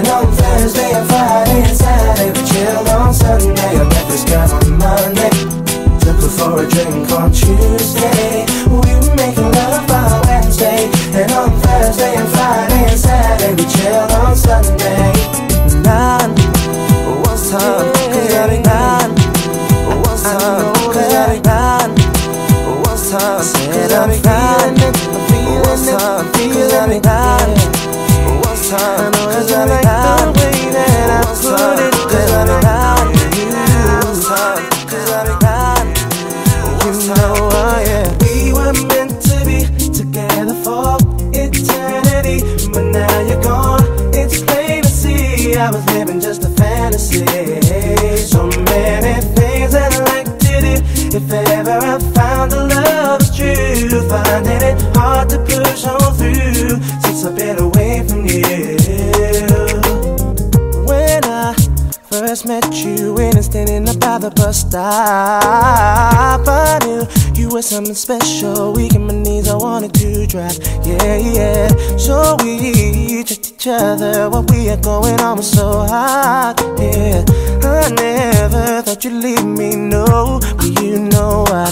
Working on Thursday and Friday and Saturday, but chill on Sunday. I breakfast got on Monday. Took her for a drink on Tuesday. superstar. I knew you were something special. Weak in my knees, I wanted to drive. Yeah, yeah. So we checked each other. What we had going on was so hot. Yeah, I never thought you'd leave me. No, but you know I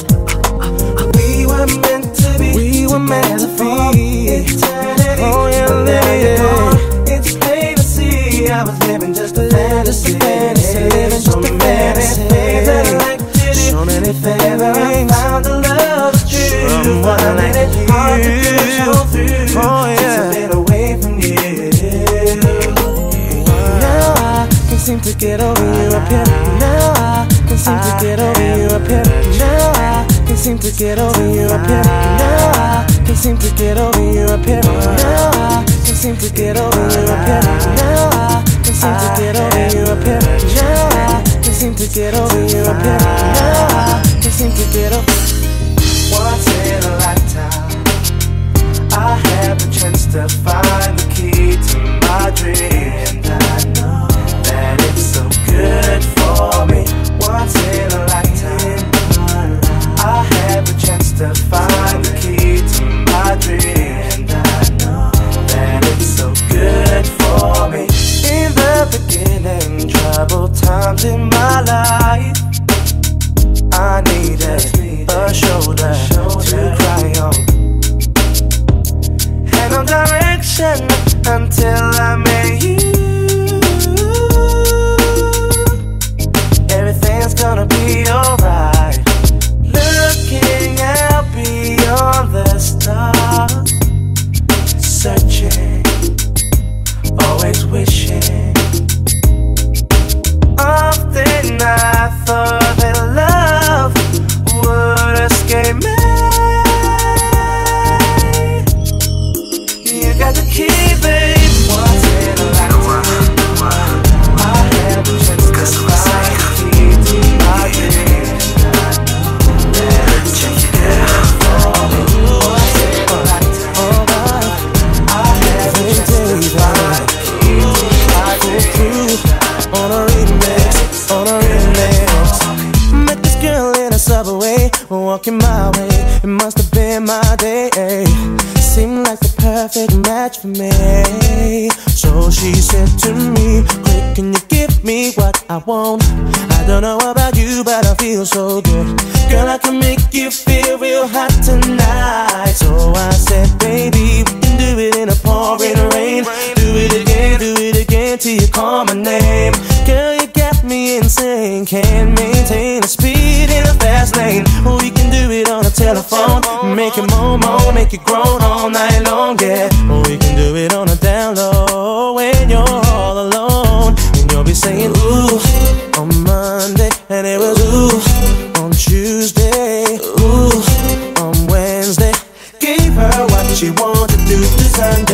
she wanted to do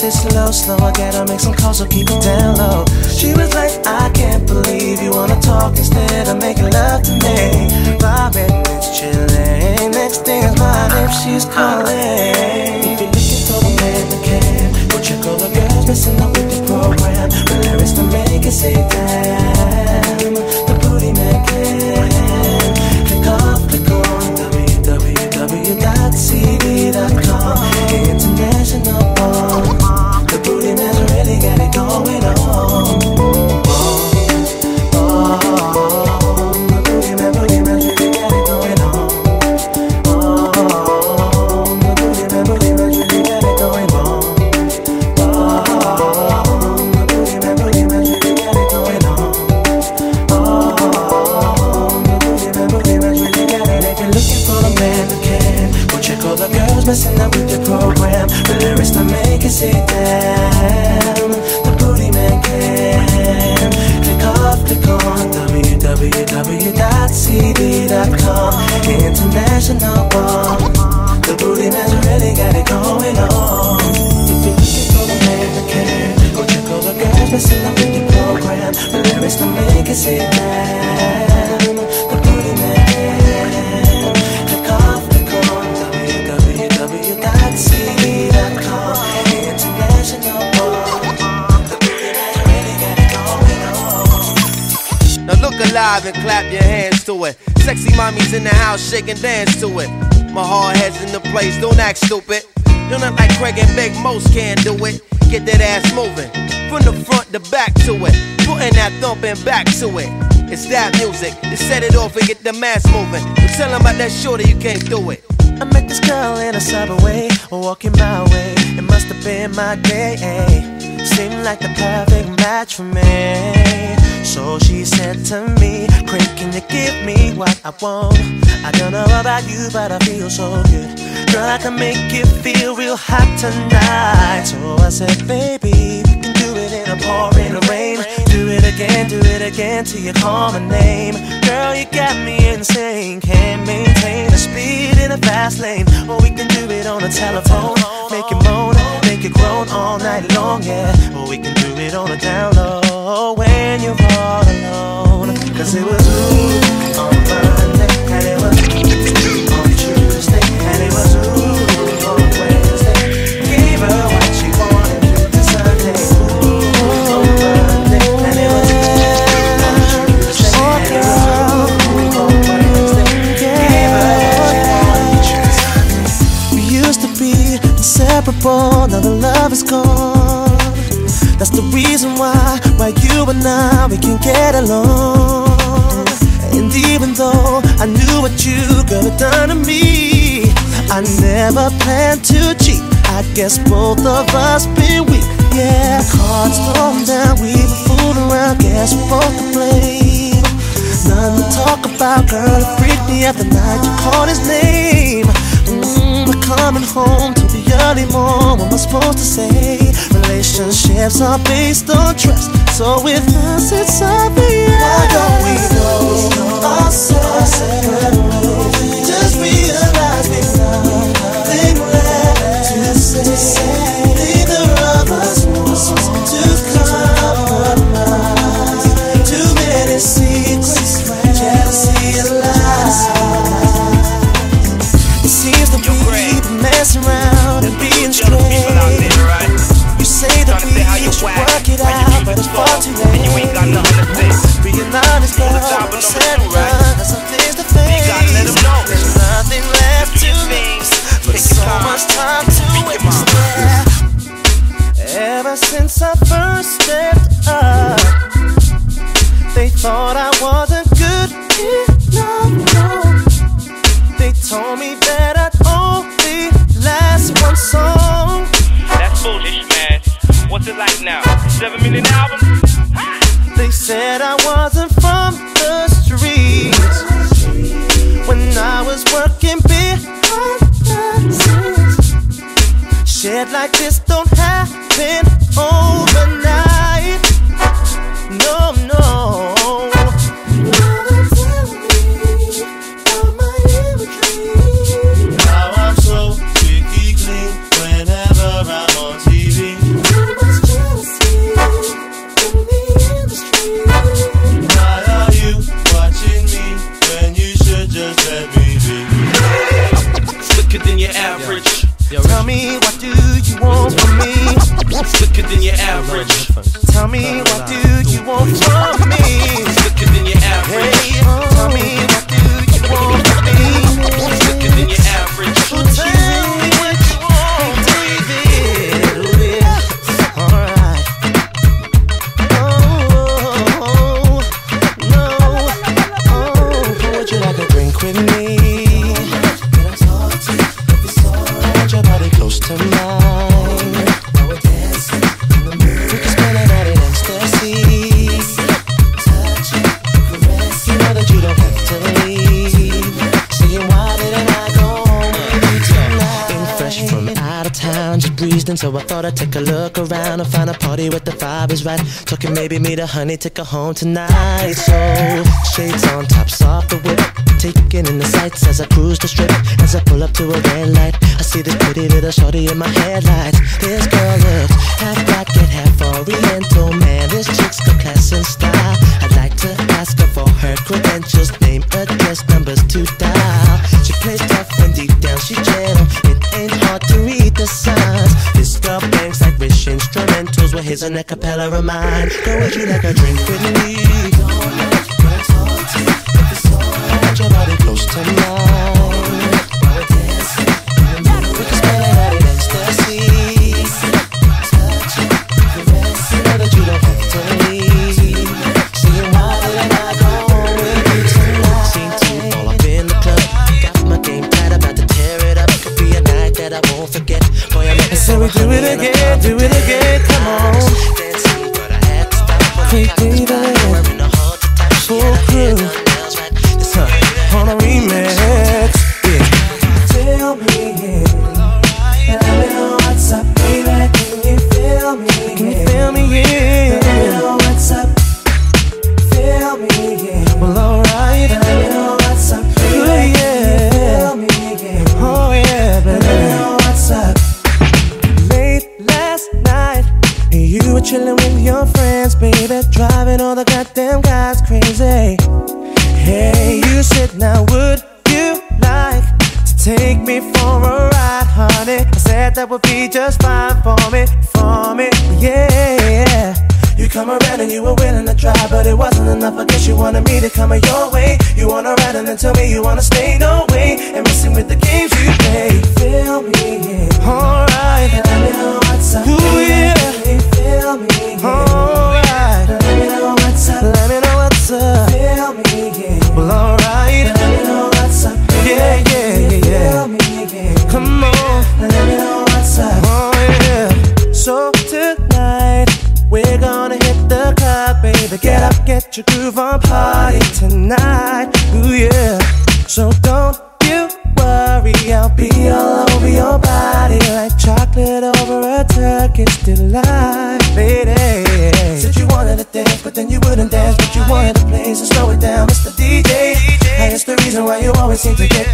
sit slow, slow. I gotta make some calls, so keep it down low. Shake and dance to it. My hard head's in the place, don't act stupid. Don't like Craig and Big Most can't do it. Get that ass moving. From the front to back to it. Putting that thumping back to it. It's that music to set it off and get the mass moving. You tell them about that shorty, you can't do it. I met this girl in a subway, walking my way. It must have been my day. Seemed like the perfect match for me. So she said to me, Craig, can you give me what I want? I don't know about you, but I feel so good. Girl, I can make you feel real hot tonight. So I said, baby, we can do it in a pouring rain. Do it again, do it again till you call my name. Girl, you got me insane. Can't maintain the speed in a fast lane. Or we can do it on the telephone. Make it moan, groan all night long, yeah. Or we can do it on a down low when you're all alone. Cause it was ooh on Monday plan to cheat. I guess both of us been weak. Yeah, cards thrown down, we were fooling around. Guess we both to blame. Nothing to talk about, girl. It freaked me out the night you called his name. Mm, but coming home to the early morn, what am I supposed to say? Relationships are based on trust, so with us it's obvious. Why don't we know ourselves? Just be making an. They said I wasn't from the streets when I was working behind the scenes. Shit like this don't happen I take a look around and find a party where the vibe is right. Talking maybe me the honey, take her home tonight. So shades on, top, off the whip, taking in the sights as I cruise the strip. As I pull up to a red light, I see this pretty little shorty in my headlights. This girl looks half black and half Oriental, man. This chick's got class and style. I'd like to ask her for her credentials, name, address, numbers to dial. She plays tough and deep down she's gentle. It ain't hard to read the signs. This girl banks like rich instrumentals with his and a cappella of mine. Girl, would you like a drink with me? Don't let your body close to mine. do it again, do it again, come on. To get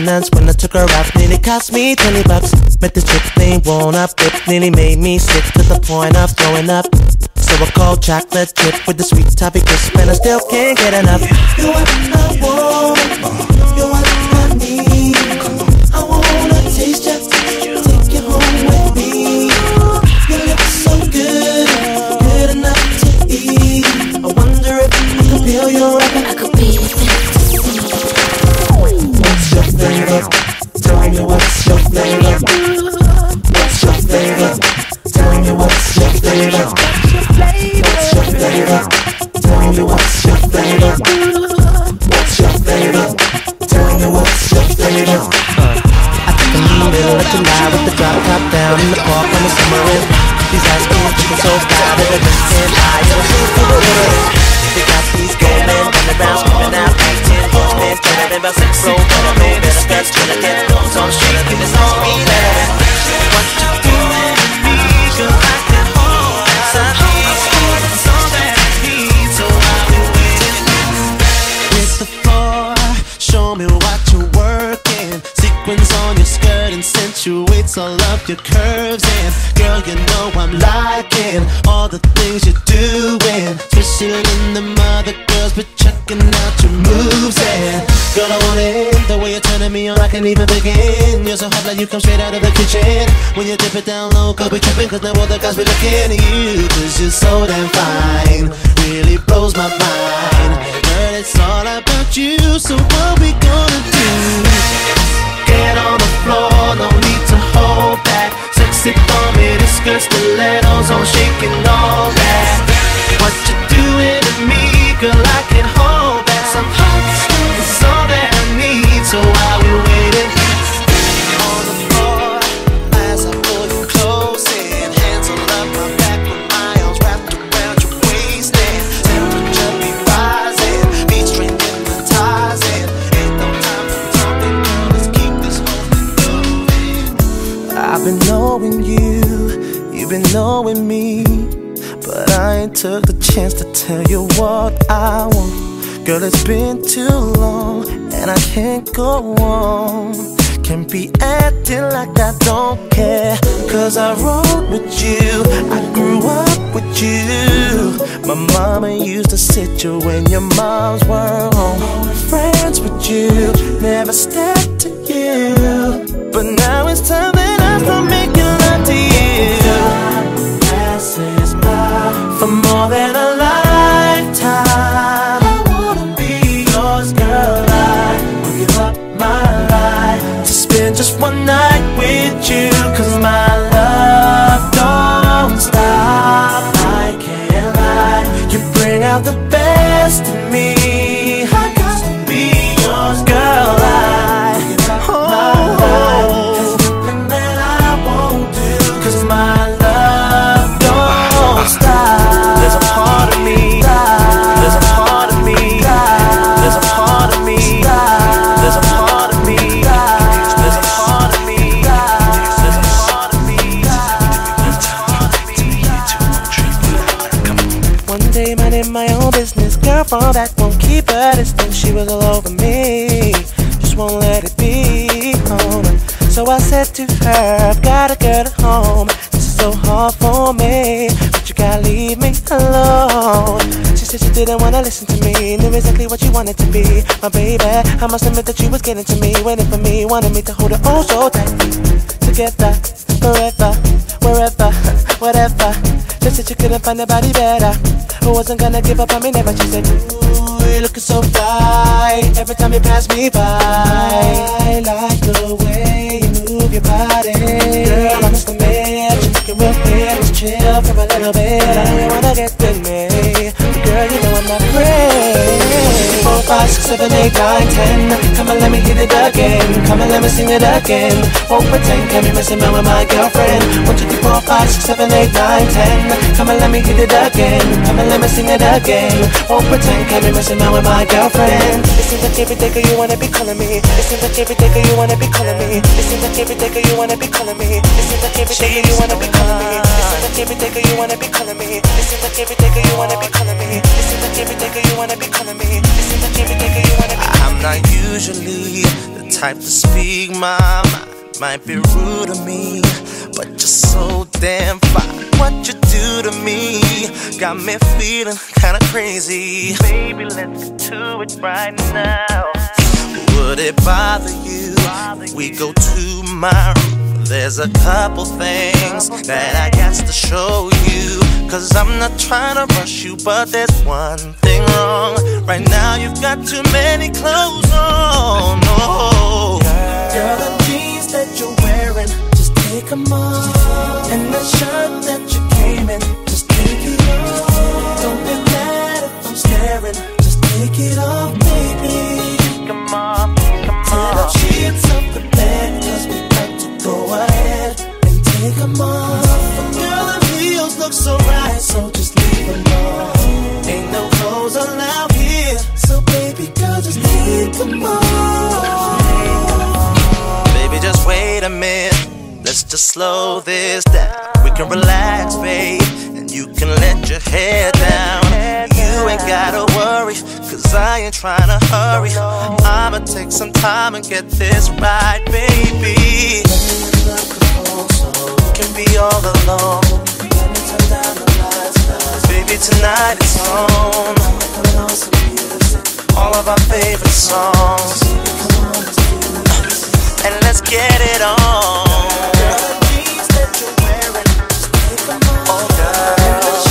maintenance when I took her out, nearly cost me 20 bucks. Met this chick named Won't Up, it nearly made me sick to the point of throwing up. So I called chocolate chip with the sweet toffee crisp, and I still can't get enough. You are I want, what's your flavor? Tell me what's your flavor? What's your flavor? Tell me what's your flavor? What's your flavor? Tell me what's your flavor? I think I'm in the middle of with the top down in the park when the summer is. These ice creams looking so fly that I just can't hide. They got these gold men running around screaming out, acting horsemen, turning about six roll, running low, better trying to get those on street, give us all me. What you doing to me, girl, I can hold inside me. It's all that I need, so I'll be waiting. Hit the floor, show me what you're working. Sequins on your skirt accentuates all of your curves. And girl, you know I'm liking all the things you're doing. Especially in the mother girls, but checking out moves. And girl, I want it the way you're turning me on. I can't even begin. You're so hot like you come straight out of the kitchen. When you dip it down low, could be tripping, cause now all the guys be looking at you. Cause you're so damn fine. Really blows my mind. Girl, it's all about you. So what we gonna do? Get on the floor, no need to hold back. Sexy for me, the skirt stilettos on shaking all that. What you doing to me, girl? I can knowing me. But I ain't took the chance to tell you what I want. Girl, it's been too long, and I can't go on. Can't be acting like I don't care. Cause I rode with you, I grew up with you. My mama used to sit you when your moms were home. Friends with you, never stepped to you. But now it's time that I start making for more than a lifetime. I wanna be yours, girl. I give up my life to spend just one night with you. To her, I've gotta get home. This is so hard for me, but you gotta leave me alone. She said she didn't wanna listen to me, knew exactly what you wanted to be. My baby, I must admit that you was getting to me, waiting for me, wanted me to hold her oh so tight. Together, forever, wherever, whatever. Just said you couldn't find nobody better. Who wasn't gonna give up on me, never. She said, Ooh, you're looking so fly. Every time you pass me by, I like the way you move your body. Girl, I must admit, you're looking real fit. Let's chill for a little bit. I you wanna get with me. Six, seven, eight, nine, ten. Come on, let me hit it again. Come on, let me sing it again. Won't pretend, can be messing around with my girlfriend. One, two, three, four, five, six, seven, eight, nine, ten. Come on, let me hit it again. Come on, let me sing it again. Won't pretend, can be messing around with my girlfriend. It seems like every day you wanna be calling me. It seems like every day you wanna be calling me. It seems like every day you wanna be calling me. It seems like every day you wanna be calling me. Seems like every day you wanna be calling me. It seems like every day you wanna be calling me. It seems like every day you wanna be calling me. It seems like every day you wanna be. I'm not usually the type to speak my mind. Might be rude to me, but you're so damn fine. What you do to me got me feeling kinda crazy. Baby, let's get to it right now. Would it bother you? if We go to my room. There's a couple things that I got to show you. Cause I'm not trying to rush you, but there's one thing wrong. Right now, you've got too many clothes on. No. Girl, the jeans that you're wearing, just take them off. And the shirt that you came in, just take it off. Don't be mad if I'm staring, just take it off, take them off. Girl, the heels look so right, so just leave them on. Ain't no clothes allowed here, so baby girl, just take them off. Baby, just wait a minute. Let's just slow this down. We can relax, babe, and you can let your hair down. You ain't gotta worry, cause I ain't trying to hurry. I'ma take some time and get this right, baby. Can be all alone. Baby, tonight it's on. All of our favorite songs. And let's get it on. Oh, girl.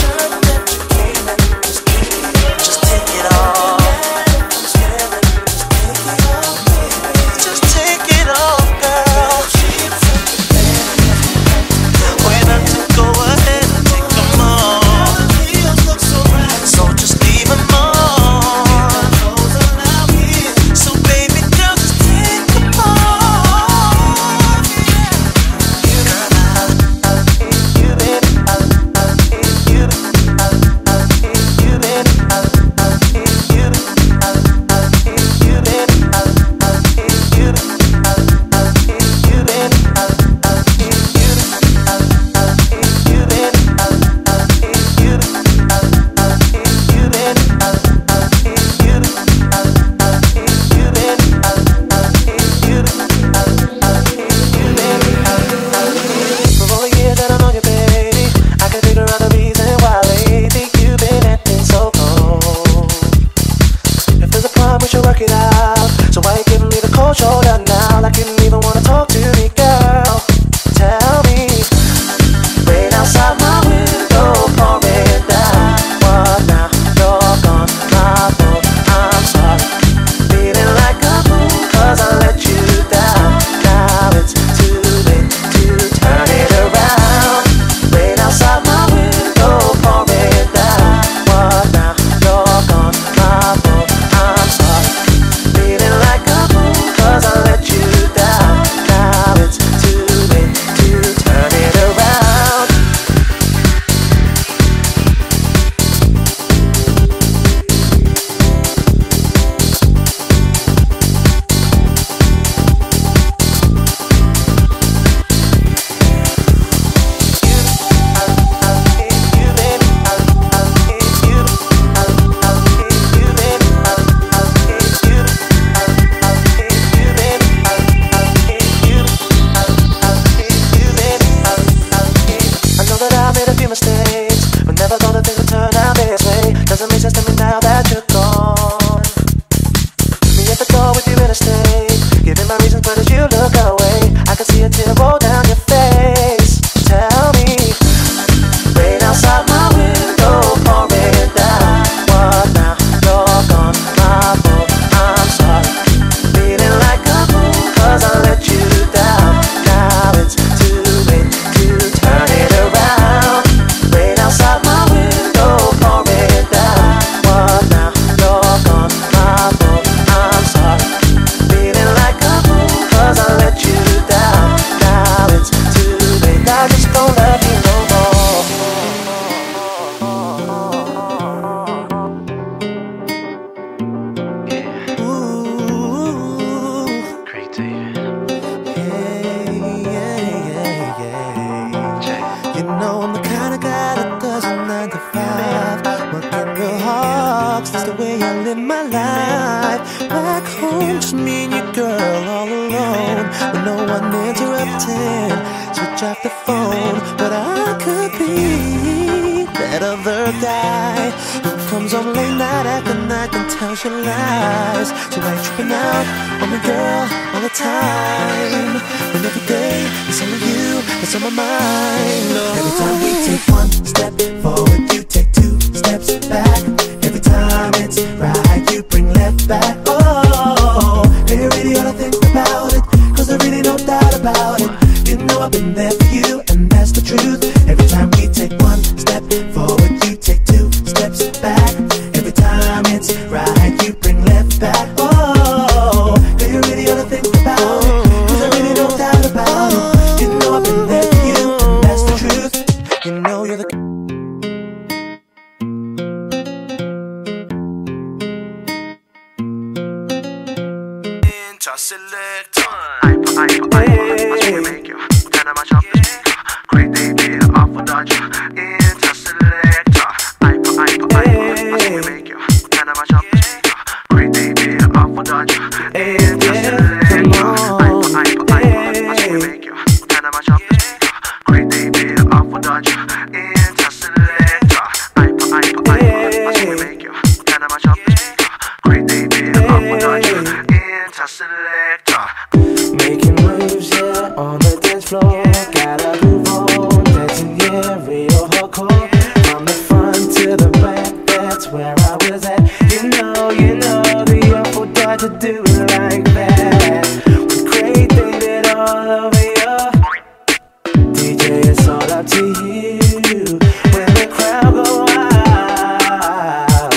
when the crowd go wild.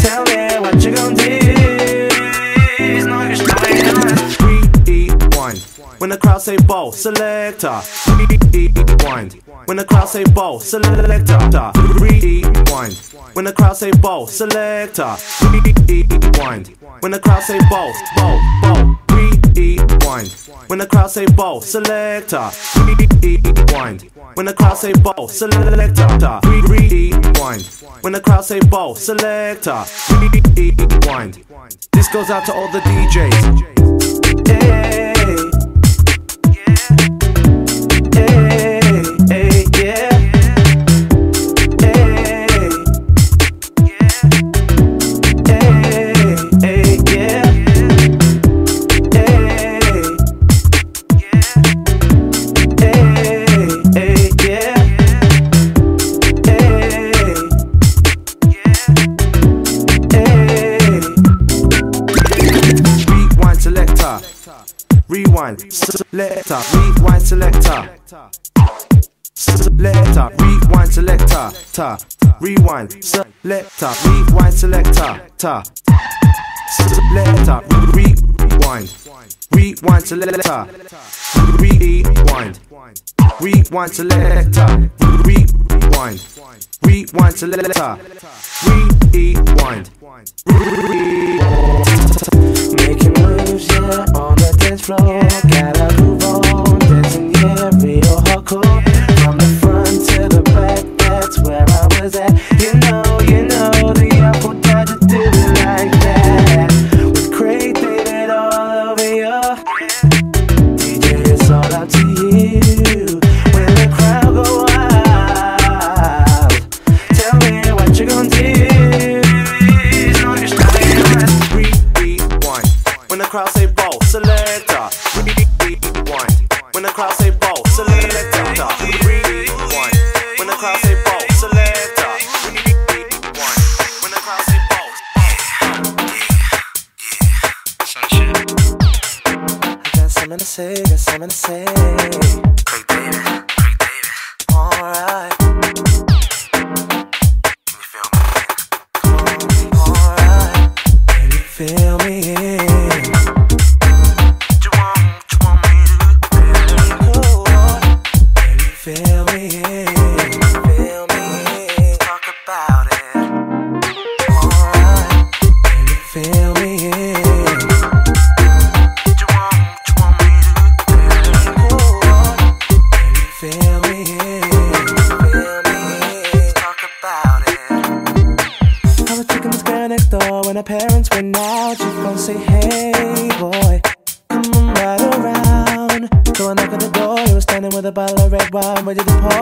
Tell me what you gonna do. It's not when the crowd say Bo Selecta. Rewind when the crowd say Bo Selecta. Rewind when the crowd say Bo Selecta. Rewind when the crowd say ball ball ball. Rewind when the crowd say Bo Selecta. Rewind when the crowd say Bo, Selecta. Rewind. When the crowd say Bo, Selecta. Rewind. This goes out to all the DJs. Hey. rewind, selector, rewind, selector. Selector, rewind, selector, ta. Rewind, selector, rewind, selector, ta. Selector, rewind, rewind, selector, rewind, rewind, selector, rewind, rewind, selector, rewind, rewind. Making moves, yeah, on the dance floor. Ready to pour.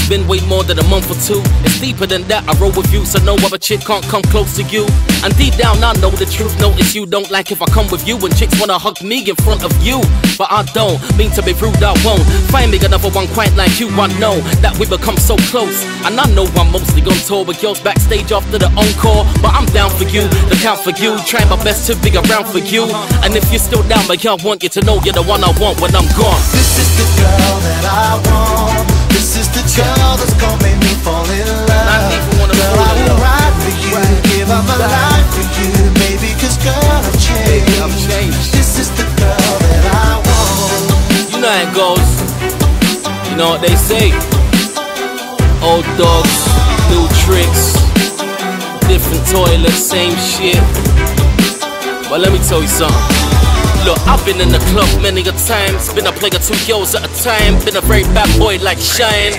Spend way more than a month or two. It's deeper than that. I roll with you, so no other chick can't come close to you. And deep down, I know the truth. Notice you don't like if I come with you. And chicks wanna hug me in front of you. But I don't mean to be rude, I won't. Find me another one quite like you. I know that we become so close. And I know I'm mostly on tour with girls backstage after the encore. But I'm down for you, look out for you. Try my best to be around for you. And if you're still down, but I want you to know you're the one I want when I'm gone. This is the girl that I want. This is the girl that's gonna make me fall in love. Girl, I will ride for you, give up my life for you, baby. Cause girl, I've changed. This is the girl that I want. You know how it goes. You know what they say. Old dogs, new tricks. Different toilets, same shit. But let me tell you something. Look, I've been in the club many a times. Been a player two girls at a time. Been a very bad boy like Shyne.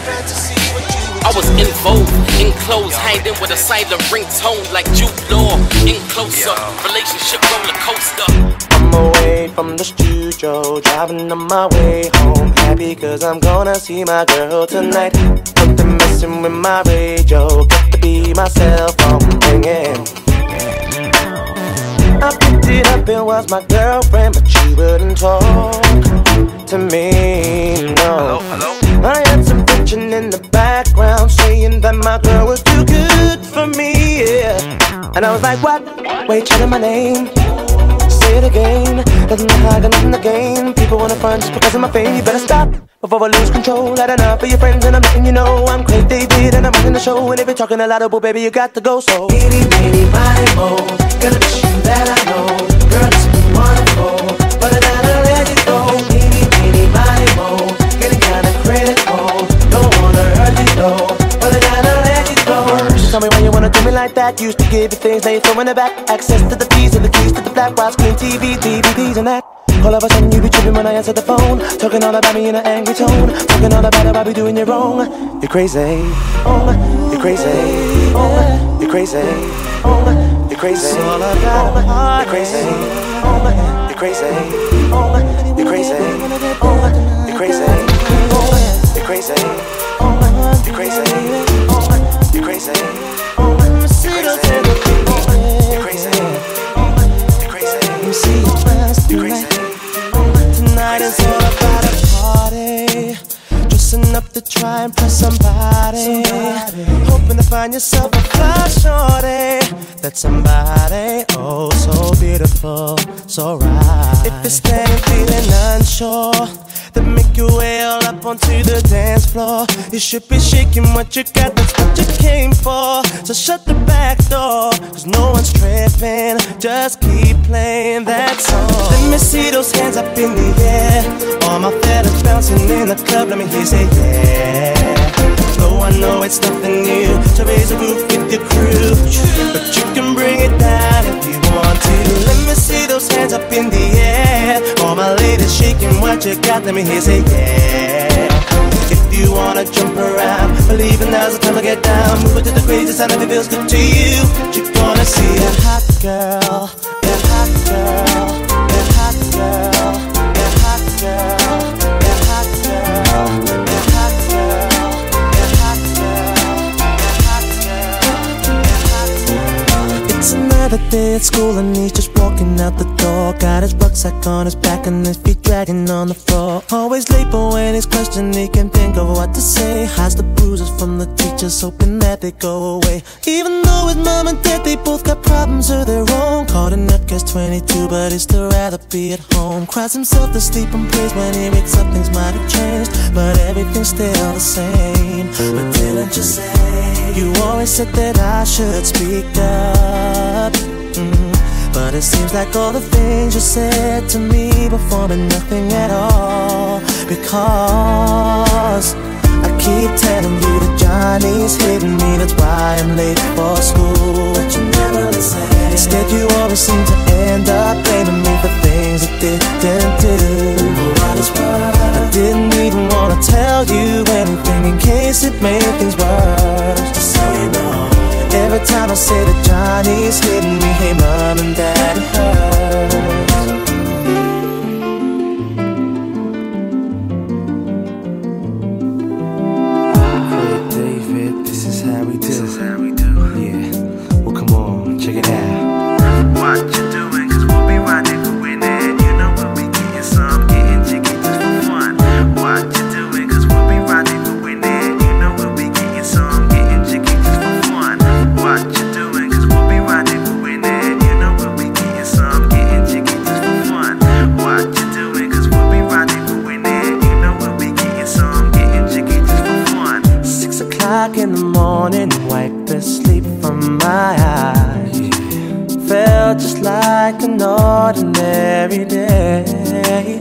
I was in vogue, in clothes, hiding with a silent ringtone like Jude Law. In closer, relationship roller coaster. I'm away from the studio, driving on my way home. Happy cause I'm gonna see my girl tonight. Put the messing with my radio, get to be myself, I'm ringing. I up, it was my girlfriend, but she wouldn't talk to me, no. I had some bitchin' in the background saying that my girl was too good for me, yeah. And I was like, what? Wait, chanting my name. It again. Know how I got nothing to gain. People wanna front just because of my fame. You better stop before I lose control. Had enough of your friends and I'm letting you know I'm Craig David and I'm running the show. And if you're talking a lot of bull, baby, you got to go. So, itty bitty body mo, gonna miss you that I know. Girl, me why you wanna do me like that. Used to give you things, now you're throwing it back. Access to the keys and the keys to the black box, screen TV, DVDs and that. All of a sudden you be tripping when I answer the phone Talking all about me in an angry tone Talking all about how I be doing you wrong You're crazy, oh, you're crazy, oh, you're crazy, oh, you're crazy, it's all about the heart. You're crazy, oh, you're crazy, oh, you're crazy, oh, you're crazy, oh, you're crazy, oh, you're crazy, oh, you're crazy, oh, you're crazy, try and impress somebody. Hoping to find yourself a fly shorty. That somebody, oh, so beautiful, so right. If you're standing feeling unsure, then make your way all up onto the dance floor. You should be shaking what you got, what you came for. So shut the back door, cause no one's tripping. Just keep playing that song. Let me see those hands up in the air. All my fellas bouncing in the club, let me hear say yeah. Though I know it's nothing new to raise a roof with your crew, but you can bring it down if you want to. Let me see those hands up in the air. All my ladies shaking what you got, let me hear say yeah. You wanna jump around, believe in now's the time to get down. Move it to the crazy sound if it feels good to you. You're gonna see a hot girl, a hot girl, another day at school and he's just walking out the door. Got his rucksack on his back and his feet dragging on the floor. Always late, but when he's questioned, he can think of what to say. Hides the bruises from the teachers, hoping that they go away. Even though his mom and dad, they both got problems of their own. Caught in that catch 22, but he'd still rather be at home. Cries himself to sleep and prays when he wakes up, things might have changed. But everything's still the same. But didn't you say you always said that I should speak up? But it seems like all the things you said to me before meant nothing at all. Because I keep telling you that Johnny's hitting me, that's why I'm late for school. But you never listen. Instead, you always seem to end up blaming me for things I didn't do. I didn't even wanna tell you anything in case it made things worse. Just so you know. Every time I say that Johnny's hitting me, hey mom and dad, it my eyes. Felt just like an ordinary day.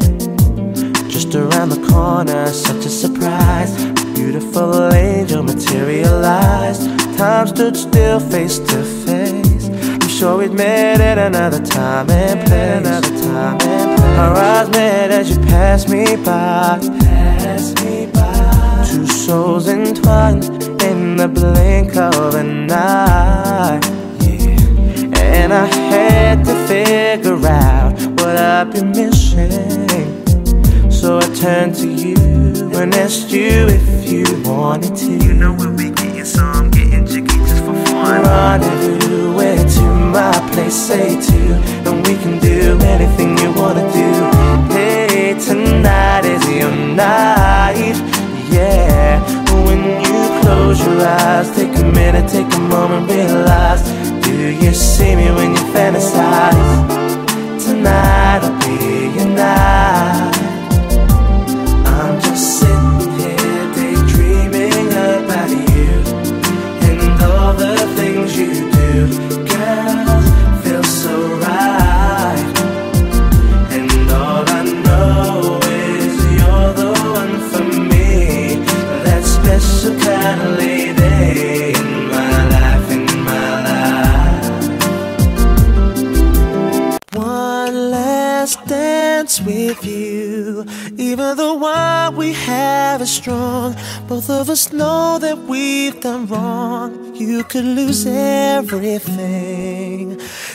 Just around the corner, such a surprise. A beautiful angel materialized. Time stood still, face to face. I'm sure we'd met at another time and place. Another time and place. Our eyes met as you passed me by. Passed me by. Two souls entwined in the blink of an eye. Yeah. And I had to figure out what I've been missing. So I turned to you and asked you if you wanted to. You know we'll be getting some, getting jiggy just for fun. Rendezvous, where to my place, say to, and we can do anything you wanna do. Hey, tonight is your night, yeah. Close your eyes, take a minute, take a moment, realize. Do you see me when you fantasize? Tonight'll be your night. We have is strong. Both of us know that we've done wrong. You could lose everything.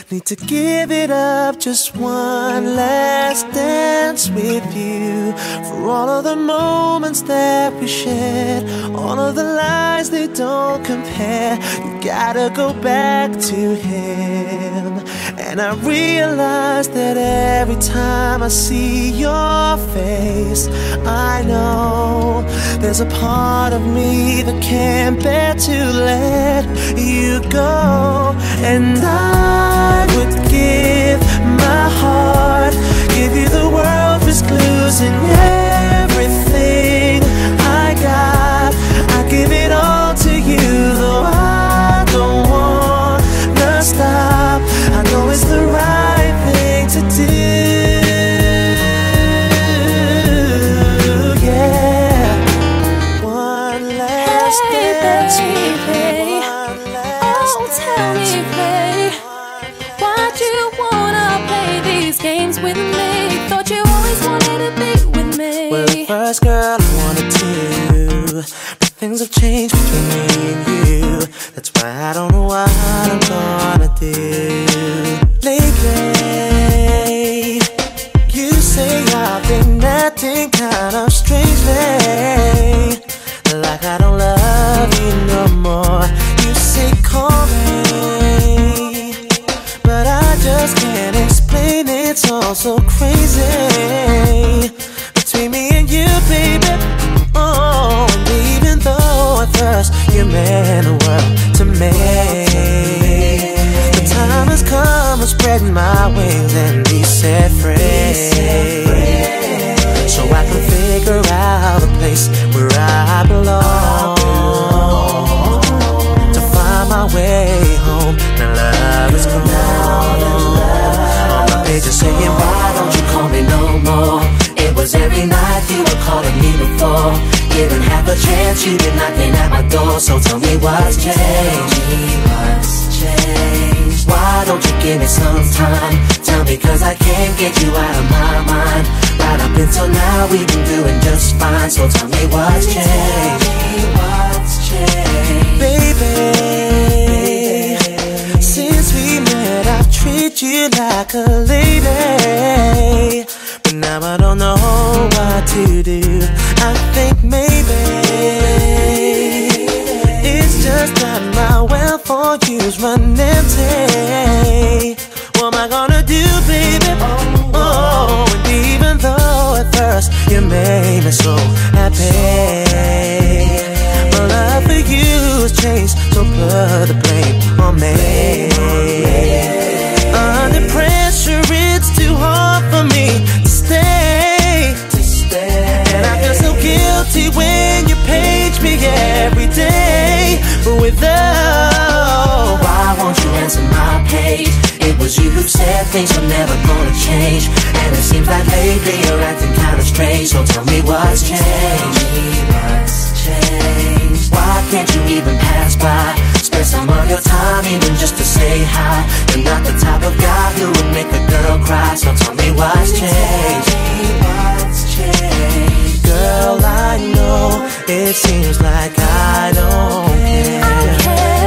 Need to give it up, just one last dance with you. For all of the moments that we shared, all of the lies they don't compare. You gotta go back to him. And I realize that every time I see your face, I know there's a part of me that can't bear to let you go. And I would give my heart, give you the world, risk losing everything things have changed between me and you. That's why I don't know what I'm gonna do. Lately, you say I've been acting kind of strangely. Like I don't love you no more. You say call me. But I just can't explain it. It's all so you meant the world to me, the time has come for spreading my wings and be set free, so I can figure out a place where I belong to find my way home. Now love is gone. On my pages saying, Why don't you call me no more? Every night you were calling me before. Given half a chance, you been knocking at my door. So tell me what's changed. What's changed? Why don't you give me some time? Tell me, cause I can't get you out of my mind. Right up until now, we've been doing just fine. So tell me what's changed. What's changed? Baby, since we met, I've treated you like a lady. Now I don't know what to do. I think maybe it's just that my well for you's run empty. What am I gonna do, baby? Oh, and even though at first you made me so happy, my love for you has changed. So put the blame on me. It was you who said things were never gonna change. And it seems like lately you're acting kinda strange. So tell me what's changed. What's changed? Why can't you even pass by? Spend some of your time even just to say hi. You're not the type of guy who would make a girl cry. So tell me what's changed. What's changed? Girl, I know it seems like I don't care.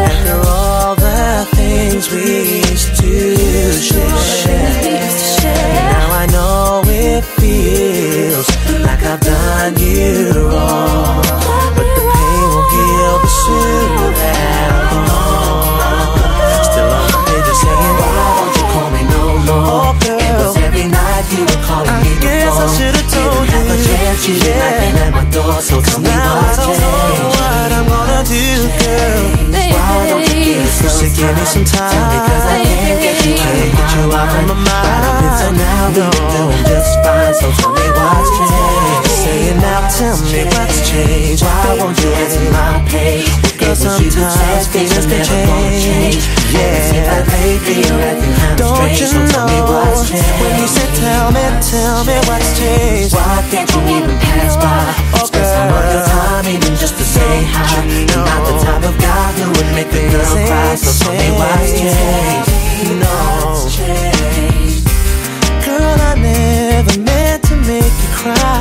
After all the things we used to share. Now I know it feels like I've done you wrong. But the pain won't heal the soon that I'm gone. Still on my page saying, Why don't you call me no more? Oh, it was every night you were calling me I guess I should've told Given half a you, chance, you yeah. knocking at my door. So tell me Now give me some give me some time. Tell me 'cause I can't get you Can't get you out of my mind. Right up until now, we've been doing just fine. So tell me what's changed. Say it now, tell me what's changed. Why won't you answer my page? know sometimes feelings can change. Yeah, lately Don't you know when you said tell me, tell me what's changed? Why can't you even pass by? Oh, Spend some of your time even just to say hi. You're not the type of guy who would make a girl cry. So tell me what's changed. No. Girl, I never meant to make you cry.